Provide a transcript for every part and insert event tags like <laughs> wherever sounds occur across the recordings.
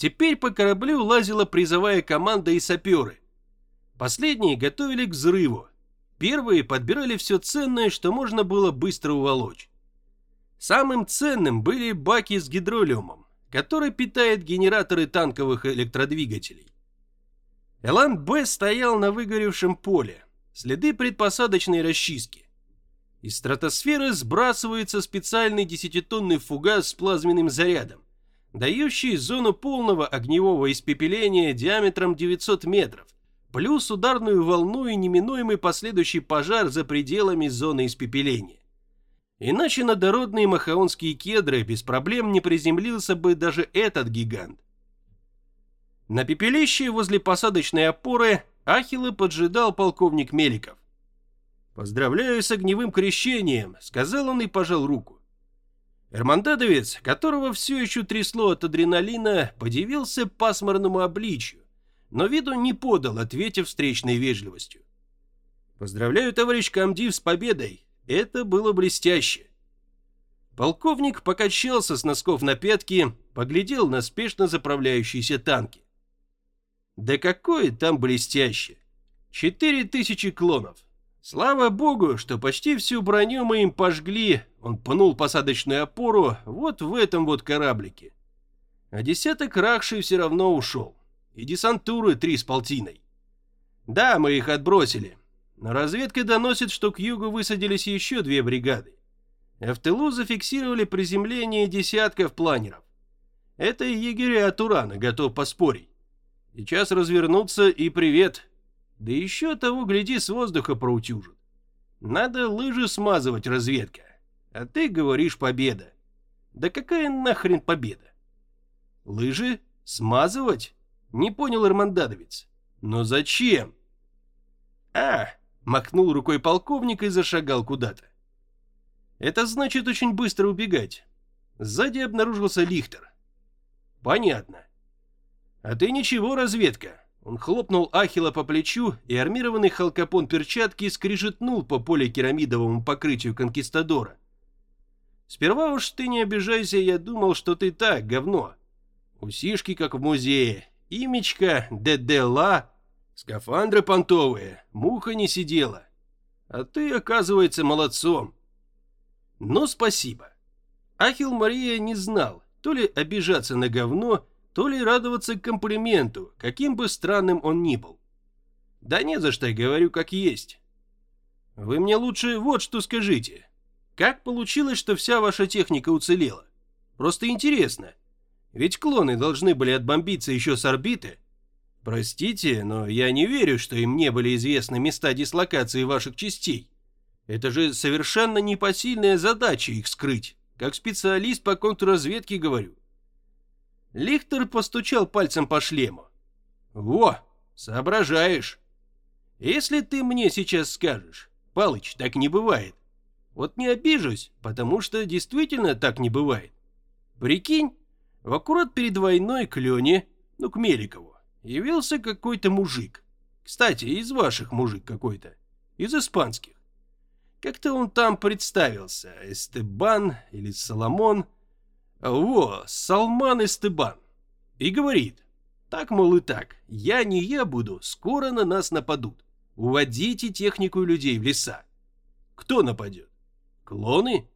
Теперь по кораблю лазила призовая команда и саперы. Последние готовили к взрыву. Первые подбирали все ценное, что можно было быстро уволочь. Самым ценным были баки с гидролиумом, который питает генераторы танковых электродвигателей. Элан-Б стоял на выгоревшем поле, следы предпосадочной расчистки. Из стратосферы сбрасывается специальный десятитонный фугас с плазменным зарядом, дающий зону полного огневого испепеления диаметром 900 метров, плюс ударную волну и неминуемый последующий пожар за пределами зоны испепеления. Иначе на дородные махаонские кедры без проблем не приземлился бы даже этот гигант. На пепелище возле посадочной опоры Ахилла поджидал полковник Меликов. «Поздравляю с огневым крещением», — сказал он и пожал руку. Эрмандадовец, которого все еще трясло от адреналина, подивился пасмурному обличью, но виду не подал, ответив встречной вежливостью. «Поздравляю, товарищ комдив, с победой. Это было блестяще». Полковник покачался с носков на пятки, поглядел на спешно заправляющиеся танки. Да какое там блестяще! Четыре тысячи клонов. Слава богу, что почти всю броню мы им пожгли, он пнул посадочную опору вот в этом вот кораблике. А десяток рахши все равно ушел. И десантуры три с полтиной. Да, мы их отбросили. Но разведка доносит, что к югу высадились еще две бригады. А в тылу зафиксировали приземление десятков планеров. Это егеря от Урана, готов поспорить. Сейчас развернуться и привет. Да еще того, гляди, с воздуха проутюжит. Надо лыжи смазывать, разведка. А ты говоришь победа. Да какая нахрен победа? Лыжи? Смазывать? Не понял Армандадовец. Но зачем? А, махнул рукой полковник и зашагал куда-то. Это значит очень быстро убегать. Сзади обнаружился Лихтер. Понятно. А ты ничего, разведка. Он хлопнул Ахила по плечу, и армированный халкопон перчатки скрижетнул по поликерамидовому покрытию конкистадора. Сперва уж ты не обижайся, я думал, что ты так, говно. Усишки, как в музее, имечко, ДДЛА, скафандры понтовые, муха не сидела. А ты, оказывается, молодцом. Но спасибо. Ахил Мария не знал, то ли обижаться на говно, то ли радоваться комплименту, каким бы странным он ни был. Да не за что, говорю как есть. Вы мне лучше вот что скажите. Как получилось, что вся ваша техника уцелела? Просто интересно. Ведь клоны должны были отбомбиться еще с орбиты. Простите, но я не верю, что им не были известны места дислокации ваших частей. Это же совершенно непосильная задача их скрыть. Как специалист по контрразведке говорю. Лихтер постучал пальцем по шлему. «Во, соображаешь. Если ты мне сейчас скажешь, Палыч, так не бывает. Вот не обижусь, потому что действительно так не бывает. Прикинь, в аккурат перед войной к Лене, ну к Меликову, явился какой-то мужик. Кстати, из ваших мужик какой-то, из испанских. Как-то он там представился, Эстебан или Соломон, во, Салман Эстебан. И говорит, так, мол, и так, я не я буду, скоро на нас нападут. Уводите технику людей в леса. Кто нападет? Клоны?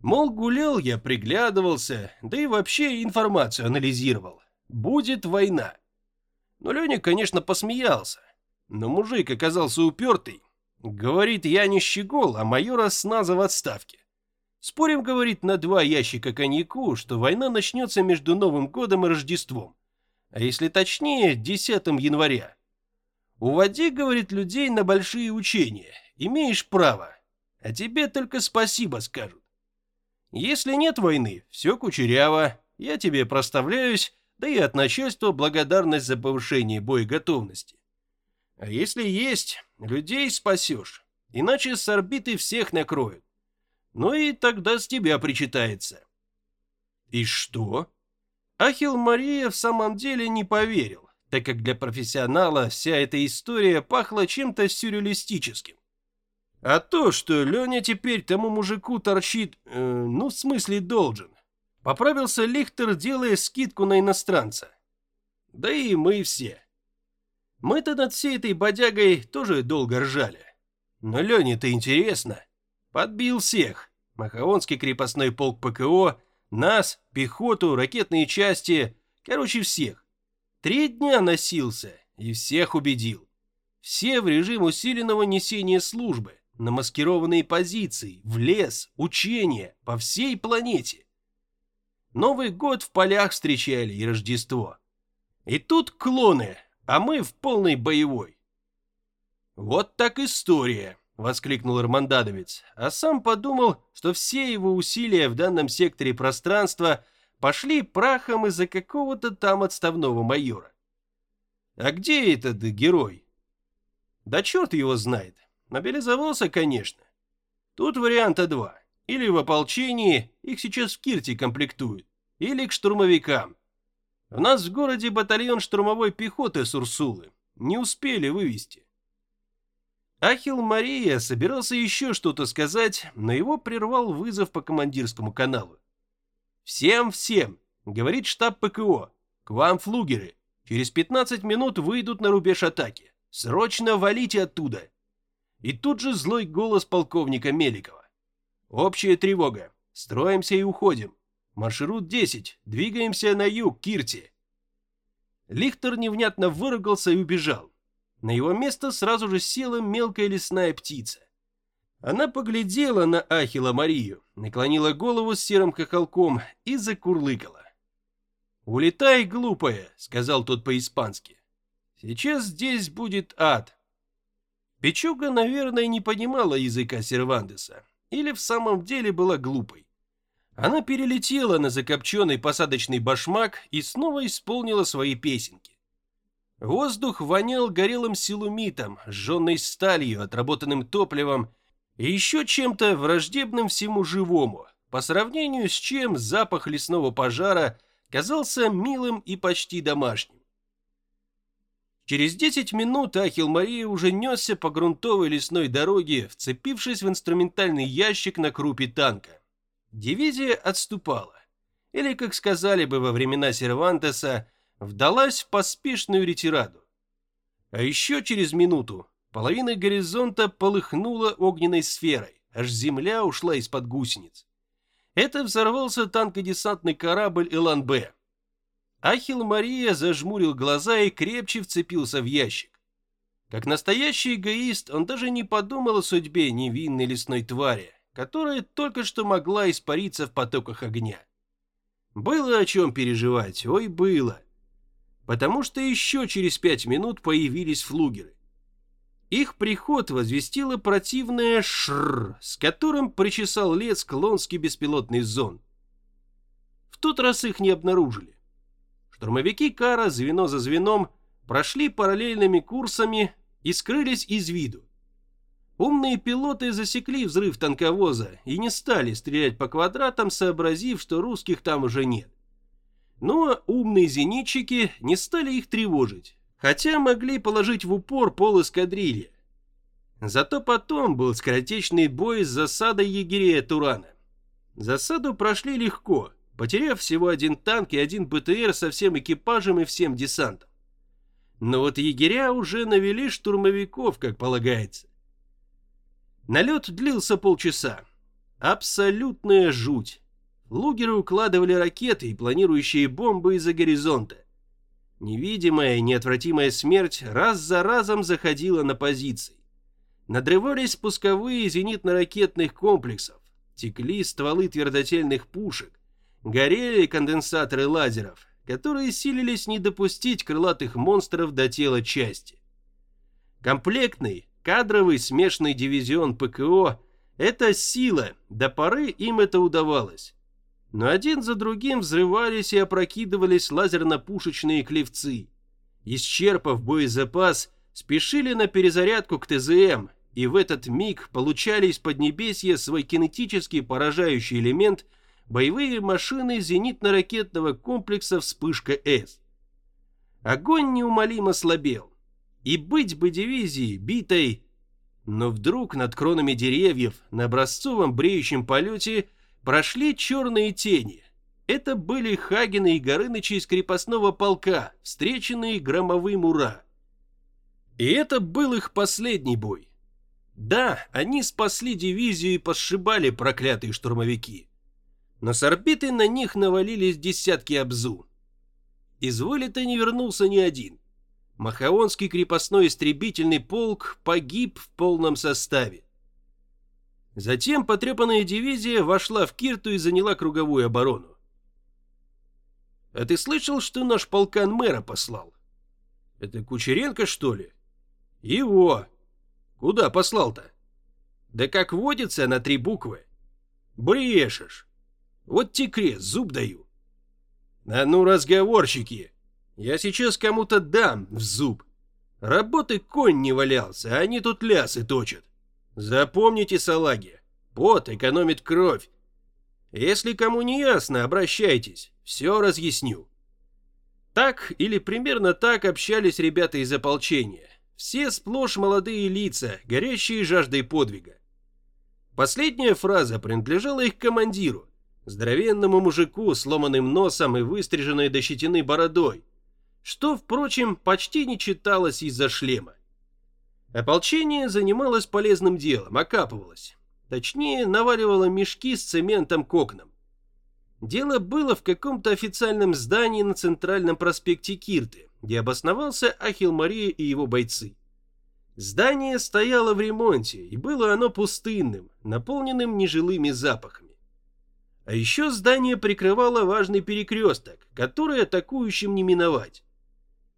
Мол, гулял я, приглядывался, да и вообще информацию анализировал. Будет война. Но Леня, конечно, посмеялся. Но мужик оказался упертый. Говорит, я не щегол, а майора СНАЗа в отставке. Спорим, говорит, на два ящика коньяку, что война начнется между Новым годом и Рождеством. А если точнее, 10 января. Уводи, говорит, людей на большие учения. Имеешь право. А тебе только спасибо скажут. Если нет войны, все кучеряво. Я тебе проставляюсь, да и от начальства благодарность за повышение боеготовности. А если есть, людей спасешь. Иначе с орбиты всех накроют. Ну и тогда с тебя причитается. И что? Ахил Мария в самом деле не поверил, так как для профессионала вся эта история пахла чем-то сюрреалистическим. А то, что Леня теперь тому мужику торчит, э, ну в смысле должен. Поправился Лихтер, делая скидку на иностранца. Да и мы все. Мы-то над всей этой бодягой тоже долго ржали. Но Лене-то интересно. Подбил всех. Махаонский крепостной полк ПКО, нас, пехоту, ракетные части, короче всех. Три дня носился и всех убедил. Все в режим усиленного несения службы, на маскированные позиции, в лес, учения, по всей планете. Новый год в полях встречали и Рождество. И тут клоны, а мы в полной боевой. Вот так история, воскликнул Армандадовец, а сам подумал, что все его усилия в данном секторе пространства пошли прахом из-за какого-то там отставного майора. А где этот герой? Да черт его знает. Мобилизовался, конечно. Тут варианта два. Или в ополчении, их сейчас в Кирте комплектуют, или к штурмовикам. У нас в городе батальон штурмовой пехоты с Урсулы. Не успели вывести. Ахил Мария собирался еще что-то сказать, но его прервал вызов по командирскому каналу. «Всем-всем!» — говорит штаб ПКО. «К вам флугеры. Через 15 минут выйдут на рубеж атаки. Срочно валите оттуда!» И тут же злой голос полковника Меликова. «Общая тревога. Строимся и уходим. Маршрут 10. Двигаемся на юг, Кирти». Лихтер невнятно выругался и убежал. На его место сразу же села мелкая лесная птица. Она поглядела на Ахила Марию, наклонила голову с серым хохолком и закурлыкала. «Улетай, глупая», — сказал тот по-испански. Сейчас здесь будет ад. Печуга, наверное, не понимала языка Сервантеса. Или в самом деле была глупой. Она перелетела на закопченный посадочный башмак и снова исполнила свои песенки. Воздух вонял горелым силумитом, сжженной сталью, отработанным топливом и еще чем-то враждебным всему живому, по сравнению с чем запах лесного пожара казался милым и почти домашним. Через 10 минут Ахил Мария уже несся по грунтовой лесной дороге, вцепившись в инструментальный ящик на крупе танка. Дивизия отступала. Или, как сказали бы во времена Сервантеса, вдалась в поспешную ретираду. А еще через минуту половина горизонта полыхнула огненной сферой, аж земля ушла из-под гусениц. Это взорвался танкодесантный корабль «Элан-Б», Ахил Мария зажмурил глаза и крепче вцепился в ящик. Как настоящий эгоист, он даже не подумал о судьбе невинной лесной твари, которая только что могла испариться в потоках огня. Было о чем переживать, ой, было. Потому что еще через пять минут появились флугеры. Их приход возвестило противное шррр, с которым причесал лес клонский беспилотный зон. В тот раз их не обнаружили. Штурмовики Кара звено за звеном прошли параллельными курсами и скрылись из виду. Умные пилоты засекли взрыв танковоза и не стали стрелять по квадратам, сообразив, что русских там уже нет. Но ну, а умные зенитчики не стали их тревожить, хотя могли положить в упор пол эскадрильи. Зато потом был скоротечный бой с засадой егерей Турана. Засаду прошли легко, потеряв всего один танк и один БТР со всем экипажем и всем десантом. Но вот егеря уже навели штурмовиков, как полагается. Налет длился полчаса. Абсолютная жуть. Лугеры укладывали ракеты и планирующие бомбы из-за горизонта. Невидимая, неотвратимая смерть раз за разом заходила на позиции. Надрывались пусковые зенитно-ракетных комплексов, текли стволы твердотельных пушек, горели конденсаторы лазеров, которые силились не допустить крылатых монстров до тела части. Комплектный, кадровый смешанный дивизион ПКО – это сила, до поры им это удавалось. Но один за другим взрывались и опрокидывались лазерно-пушечные клевцы. Исчерпав боезапас, спешили на перезарядку к ТЗМ, и в этот миг получали из поднебесья свой кинетический поражающий элемент – боевые машины зенитно-ракетного комплекса «Вспышка-С». Огонь неумолимо слабел. И быть бы дивизии, битой... Но вдруг над кронами деревьев на образцовом бреющем полете прошли черные тени. Это были Хагены и Горынычи из крепостного полка, встреченные громовым «Ура!». И это был их последний бой. Да, они спасли дивизию и посшибали проклятые штурмовики. Но с орбиты на них навалились десятки обзу. Из вылета не вернулся ни один. Махаонский крепостной истребительный полк погиб в полном составе. Затем потрепанная дивизия вошла в Кирту и заняла круговую оборону. А ты слышал, что наш полкан мэра послал? Это Кучеренко, что ли? Его. Куда послал-то? Да как водится на три буквы. Брешешь. Вот те крест, зуб даю. А ну, разговорщики. Я сейчас кому-то дам в зуб. Работы конь не валялся, а они тут лясы точат. Запомните, салаги, пот экономит кровь. Если кому не ясно, обращайтесь, все разъясню. Так или примерно так общались ребята из ополчения. Все сплошь молодые лица, горящие жаждой подвига. Последняя фраза принадлежала их командиру, здоровенному мужику с ломаным носом и выстриженной до щетины бородой, что, впрочем, почти не читалось из-за шлема. Ополчение занималось полезным делом, окапывалось. Точнее, наваливало мешки с цементом к окнам. Дело было в каком-то официальном здании на центральном проспекте Кирты, где обосновался Ахил Мария и его бойцы. Здание стояло в ремонте, и было оно пустынным, наполненным нежилыми запахами. А еще здание прикрывало важный перекресток, который атакующим не миновать.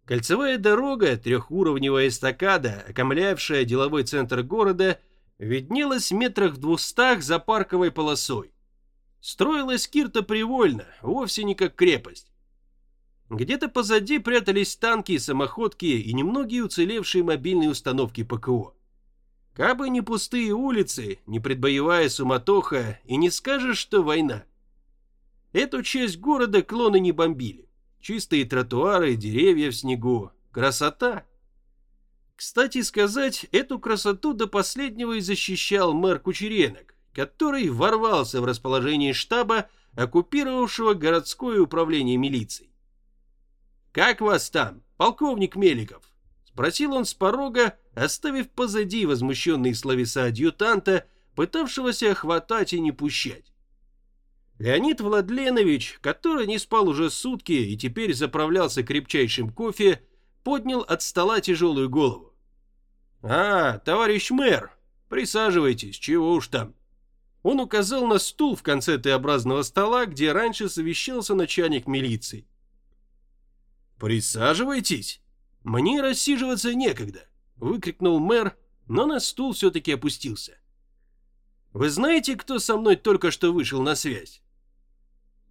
Кольцевая дорога, трехуровневая эстакада, окомлявшая деловой центр города, виднелась в метрах в двухстах за парковой полосой. Строилась Кирта привольно, вовсе не как крепость. Где-то позади прятались танки, самоходки и немногие уцелевшие мобильные установки ПКО. Кабы не пустые улицы, не предбоевая суматоха, и не скажешь, что война. Эту часть города клоны не бомбили. Чистые тротуары, деревья в снегу. Красота. Кстати сказать, эту красоту до последнего и защищал мэр Кучеренок, который ворвался в расположение штаба, оккупировавшего городское управление милицией. «Как вас там, полковник Меликов?» — спросил он с порога, оставив позади возмущенные словеса адъютанта, пытавшегося охватать и не пущать. Леонид Владленович, который не спал уже сутки и теперь заправлялся крепчайшим кофе, поднял от стола тяжелую голову. «А, товарищ мэр, присаживайтесь, чего уж там». Он указал на стул в конце Т-образного стола, где раньше совещался начальник милиции. «Присаживайтесь? Мне рассиживаться некогда», — выкрикнул мэр, но на стул все-таки опустился. «Вы знаете, кто со мной только что вышел на связь?»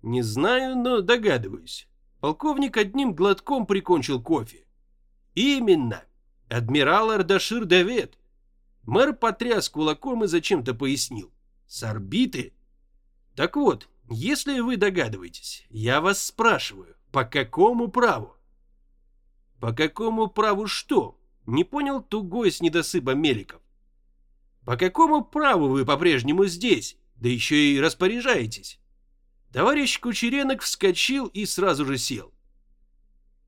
Не знаю, но догадываюсь. Полковник одним глотком прикончил кофе. Именно. Адмирал Ардашир Давид. Мэр потряс кулаком и зачем-то пояснил. С орбиты? Так вот, если вы догадываетесь, я вас спрашиваю, по какому праву? По какому праву что? Не понял тугой с недосыпа Меликов. По какому праву вы по-прежнему здесь, да еще и распоряжаетесь? Товарищ Кучеренок вскочил и сразу же сел.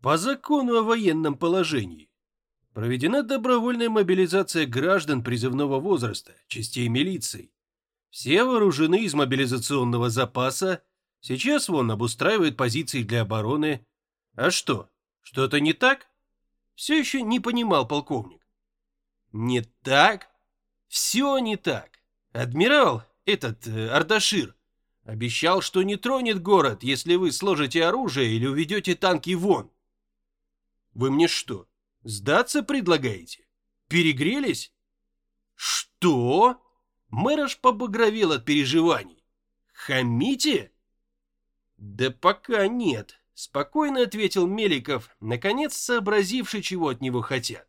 По закону о военном положении проведена добровольная мобилизация граждан призывного возраста, частей милиции. Все вооружены из мобилизационного запаса, сейчас вон обустраивают позиции для обороны. А что, что-то не так? Все еще не понимал полковник. Не так? Все не так. Адмирал, этот э, Ардашир, Обещал, что не тронет город, если вы сложите оружие или уведете танки вон. Вы мне что, сдаться предлагаете? Перегрелись? Что? Мэр аж побагровел от переживаний. Хамите? Да пока нет, спокойно ответил Меликов, наконец сообразивший, чего от него хотят.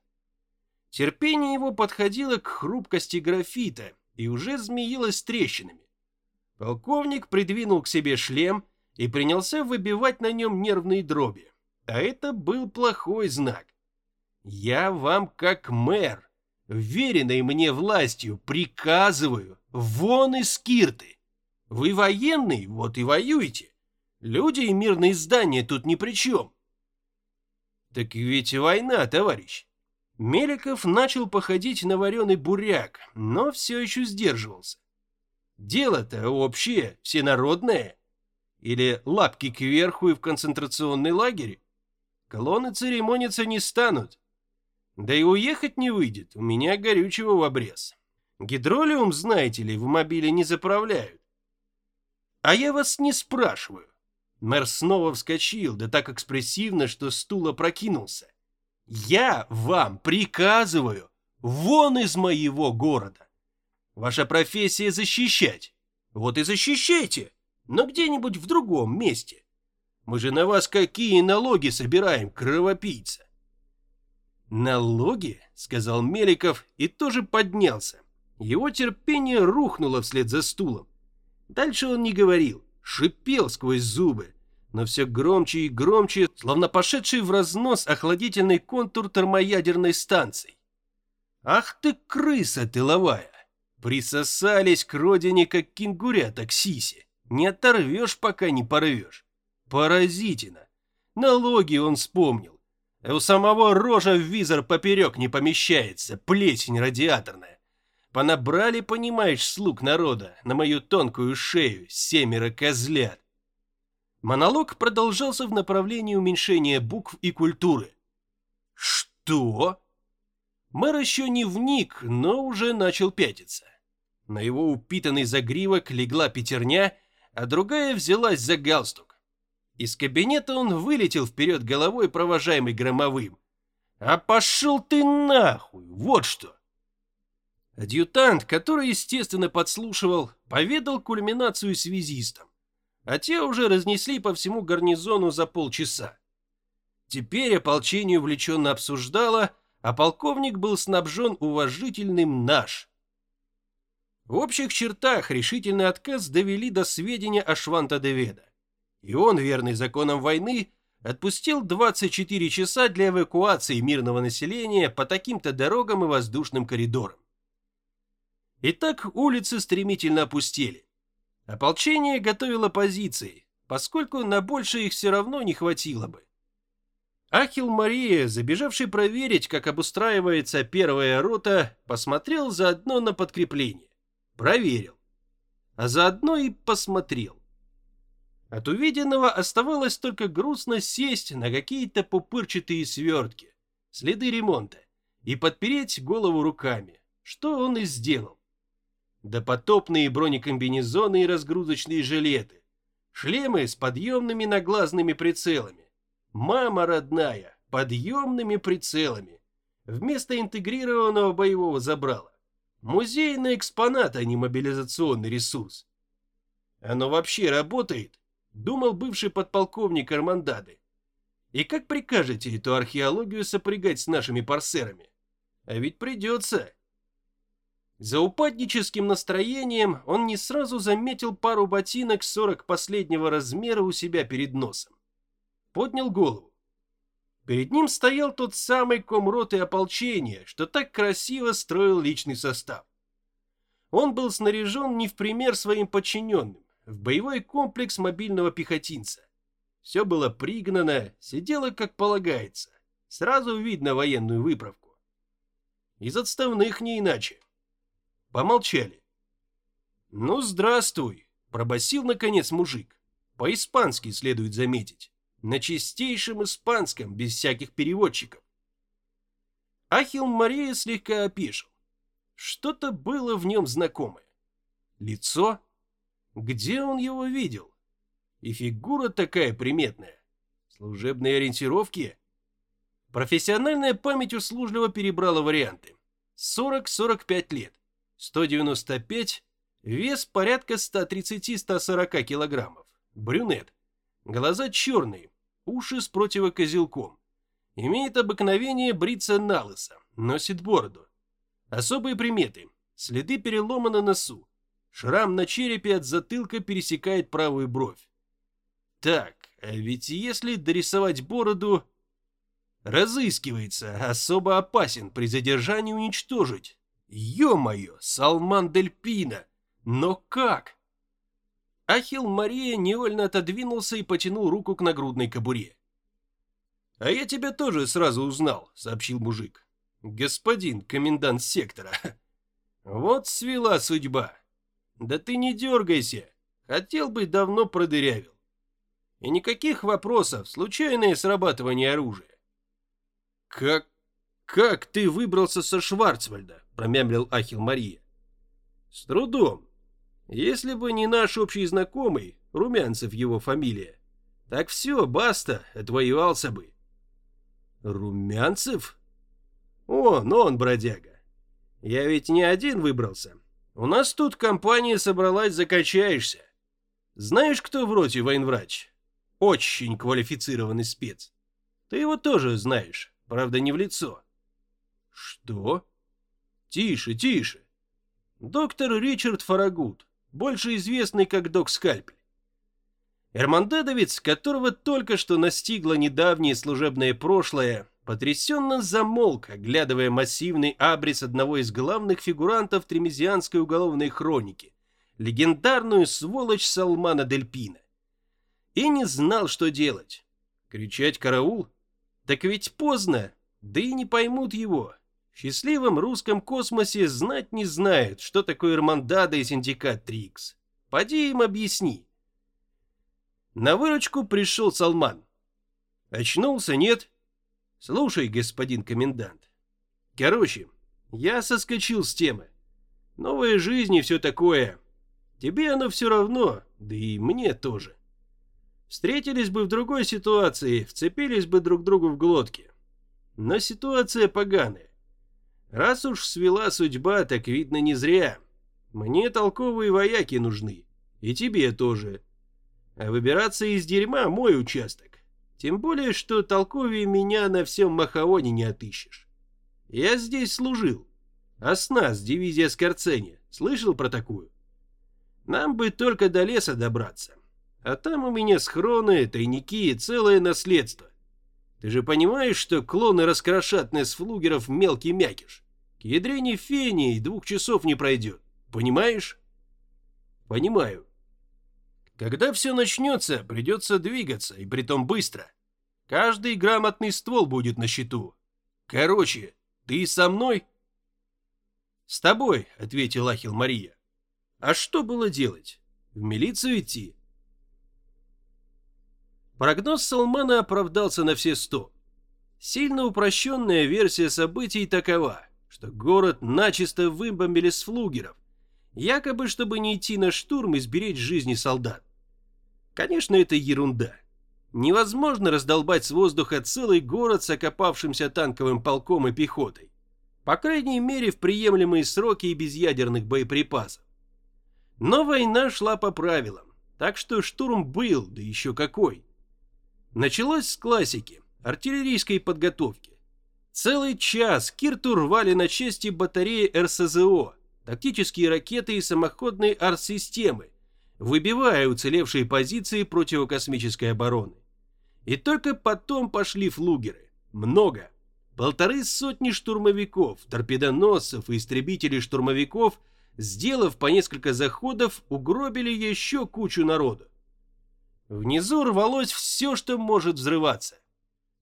Терпение его подходило к хрупкости графита и уже змеилось трещинами. Полковник придвинул к себе шлем и принялся выбивать на нем нервные дроби. А это был плохой знак. Я вам как мэр, веренной мне властью, приказываю, вон из Кирты. Вы военный, вот и воюйте. Люди и мирные здания тут ни при чем. Так ведь война, товарищ. Меликов начал походить на вареный буряк, но все еще сдерживался. Дело-то общее, всенародное. Или лапки кверху и в концентрационный лагерь? Колонны церемониться не станут. Да и уехать не выйдет, у меня горючего в обрез. Гидролиум, знаете ли, в мобиле не заправляют. А я вас не спрашиваю. Мэр снова вскочил, да так экспрессивно, что стул опрокинулся. Я вам приказываю, вон из моего города. Ваша профессия защищать. Вот и защищайте, но где-нибудь в другом месте. Мы же на вас какие налоги собираем, кровопийца? Налоги? Сказал Меликов и тоже поднялся. Его терпение рухнуло вслед за стулом. Дальше он не говорил, шипел сквозь зубы, но все громче и громче, словно пошедший в разнос охладительный контур термоядерной станции. Ах ты крыса тыловая! Присосались к родине, как кенгурята к сисе. Не оторвешь, пока не порвешь. Поразительно. Налоги он вспомнил. У самого рожа в визор поперек не помещается, плесень радиаторная. Понабрали, понимаешь, слуг народа на мою тонкую шею семеро козлят. Монолог продолжался в направлении уменьшения букв и культуры. Что? Мэр еще не вник, но уже начал пятиться. На его упитанный загривок легла пятерня, а другая взялась за галстук. Из кабинета он вылетел вперед головой, провожаемый громовым. «А пошел ты нахуй! Вот что!» Адъютант, который, естественно, подслушивал, поведал кульминацию связистам, а те уже разнесли по всему гарнизону за полчаса. Теперь ополчение увлеченно обсуждало, а полковник был снабжен уважительным «наш». В общих чертах решительный отказ довели до сведения о Шванта-Деведа. И он, верный законам войны, отпустил 24 часа для эвакуации мирного населения по таким-то дорогам и воздушным коридорам. Итак, улицы стремительно опустели. Ополчение готовило позиции, поскольку на больше их все равно не хватило бы. Ахил Мария, забежавший проверить, как обустраивается первая рота, посмотрел заодно на подкрепление. Проверил. А заодно и посмотрел. От увиденного оставалось только грустно сесть на какие-то пупырчатые свертки, следы ремонта, и подпереть голову руками, что он и сделал допотопные бронекомбинезоны и разгрузочные жилеты, шлемы с подъемными наглазными прицелами. Мама родная, подъемными прицелами. Вместо интегрированного боевого забрала. Музейный экспонат, а не мобилизационный ресурс. Оно вообще работает? Думал бывший подполковник Армандады. И как прикажете эту археологию сопрягать с нашими парсерами? А ведь придется. За упадническим настроением он не сразу заметил пару ботинок 40 последнего размера у себя перед носом. Поднял голову. Перед ним стоял тот самый комрот и ополчение, что так красиво строил личный состав. Он был снаряжен не в пример своим подчиненным, в боевой комплекс мобильного пехотинца. Все было пригнано, сидело как полагается. Сразу видно военную выправку. Из отставных не иначе. Помолчали. «Ну, здравствуй», — пробасил наконец мужик. По-испански следует заметить. На чистейшем испанском, без всяких переводчиков. Ахил Мария слегка опешил. Что-то было в нем знакомое. Лицо? Где он его видел? И фигура такая приметная. Служебные ориентировки? Профессиональная память услужливо перебрала варианты. 40-45 лет. 195, вес порядка 130-140 килограммов, брюнет, глаза черные, уши с противокозелком. Имеет обыкновение бриться на лысо, носит бороду. Особые приметы. Следы перелома на носу. Шрам на черепе от затылка пересекает правую бровь. Так, а ведь если дорисовать бороду... Разыскивается, особо опасен при задержании уничтожить. Ё-моё, Салман Дель Пино! Но как? Ахил Мария невольно отодвинулся и потянул руку к нагрудной кобуре. «А я тебя тоже сразу узнал», — сообщил мужик. «Господин комендант сектора. <laughs> Вот свела судьба. Да ты не дергайся. Хотел бы, давно продырявил. И никаких вопросов, случайное срабатывание оружия». «Как... как ты выбрался со Шварцвальда?» — промямлил Ахил Мария. «С трудом. Если бы не наш общий знакомый, Румянцев его фамилия, так все, баста, отвоевался бы». «Румянцев?» «Он, он, бродяга. Я ведь не один выбрался. У нас тут компания собралась, закачаешься. Знаешь, кто в роте военврач? Очень квалифицированный спец. Ты его тоже знаешь, правда не в лицо». «Что?» «Тише, тише. Доктор Ричард Фарагут, больше известный как Док Скальпель. Эрмандедовец, которого только что настигло недавнее служебное прошлое, потрясенно замолк, оглядывая массивный абрис одного из главных фигурантов тремезианской уголовной хроники, легендарную сволочь Салмана Дельпина. И не знал, что делать. Кричать «караул»? Так ведь поздно, да и не поймут его. Счастливом русском космосе знать не знают, что такое Эрмандада и синдикат Трикс. Поди им объясни. На выручку пришел Салман. Очнулся, нет? Слушай, господин комендант. Короче, я соскочил с темы. Новая жизнь и все такое. Тебе оно все равно, да и мне тоже. Встретились бы в другой ситуации, вцепились бы друг другу в глотки. Но ситуация поганая. Раз уж свела судьба, так видно не зря. Мне толковые вояки нужны. И тебе тоже. А выбираться из дерьма – мой участок. Тем более, что толковее меня на всем Махаоне не отыщешь. Я здесь служил. Оснас, дивизия Скорцени. Слышал про такую? Нам бы только до леса добраться. А там у меня схроны, тайники и целое наследство. Ты же понимаешь, что клоны раскрошат нас флугеров мелкий мякиш? К ядрене фени и двух часов не пройдет. Понимаешь? Понимаю. Когда все начнется, придется двигаться, и притом быстро. Каждый грамотный ствол будет на счету. Короче, ты со мной? С тобой, ответил Ахил Мария. А что было делать? В милицию идти? Прогноз Салмана оправдался на все сто. Сильно упрощенная версия событий такова, что город начисто выбомбили с флугеров, якобы чтобы не идти на штурм и сберечь жизни солдат. Конечно, это ерунда. Невозможно раздолбать с воздуха целый город с окопавшимся танковым полком и пехотой. По крайней мере, в приемлемые сроки и без ядерных боеприпасов. Но война шла по правилам, так что штурм был, да еще какой. Началось с классики, артиллерийской подготовки. Целый час Кирту рвали на части батареи РСЗО, тактические ракеты и самоходные артсистемы, выбивая уцелевшие позиции противокосмической обороны. И только потом пошли флугеры. Много. Полторы сотни штурмовиков, торпедоносцев и истребителей-штурмовиков, сделав по несколько заходов, угробили еще кучу народу. Внизу рвалось все, что может взрываться.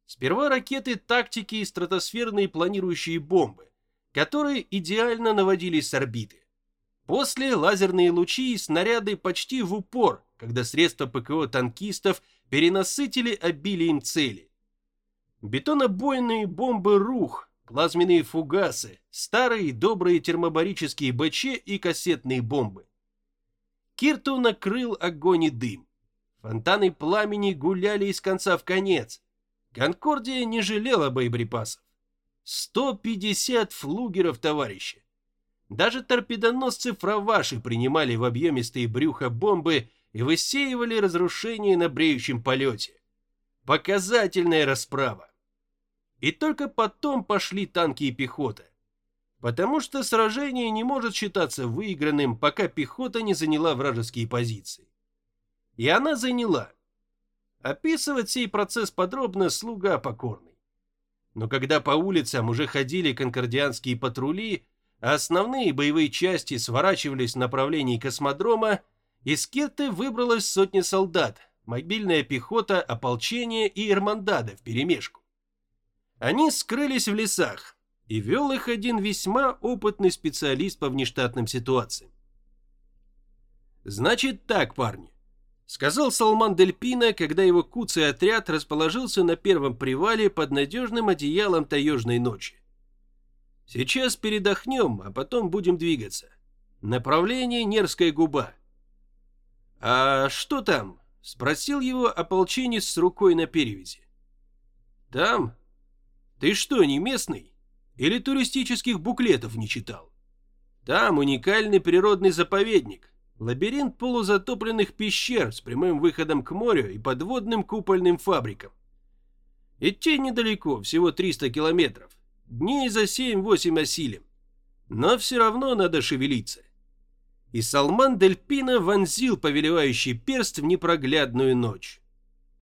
Сперва ракеты тактики и стратосферные планирующие бомбы, которые идеально наводились с орбиты. После лазерные лучи и снаряды почти в упор, когда средства ПКО танкистов перенасытили обилием цели. Бетонобойные бомбы «Рух», плазменные фугасы, старые добрые термобарические БЧ и кассетные бомбы. Кирту накрыл огонь и дым. Фонтаны пламени гуляли из конца в конец. Конкордия не жалела боеприпасов. 150 флугеров, товарищи. Даже торпедоносцы Фраваши принимали в объемистые брюха бомбы и высеивали разрушения на бреющем полете. Показательная расправа. И только потом пошли танки и пехота. Потому что сражение не может считаться выигранным, пока пехота не заняла вражеские позиции. И она заняла. Описывать сей процесс подробно слуга покорный. Но когда по улицам уже ходили конкордианские патрули, а основные боевые части сворачивались в направлении космодрома, Из Кетты выбралась сотня солдат, мобильная пехота, ополчение и Эрмандада вперемешку. Они скрылись в лесах, и вел их один весьма опытный специалист по внештатным ситуациям. «Значит так, парни», — сказал Салман Дельпина, когда его куцый отряд расположился на первом привале под надежным одеялом таежной ночи. «Сейчас передохнем, а потом будем двигаться. Направление Нерская губа». «А что там?» — спросил его ополченец с рукой на перевязи. «Там? Ты что, не местный? Или туристических буклетов не читал? Там уникальный природный заповедник, лабиринт полузатопленных пещер с прямым выходом к морю и подводным купольным фабрикам. Идти недалеко, всего 300 километров. Дней за 7-8 осилим. Но все равно надо шевелиться и Салман Дель Пино вонзил повелевающий перст в непроглядную ночь.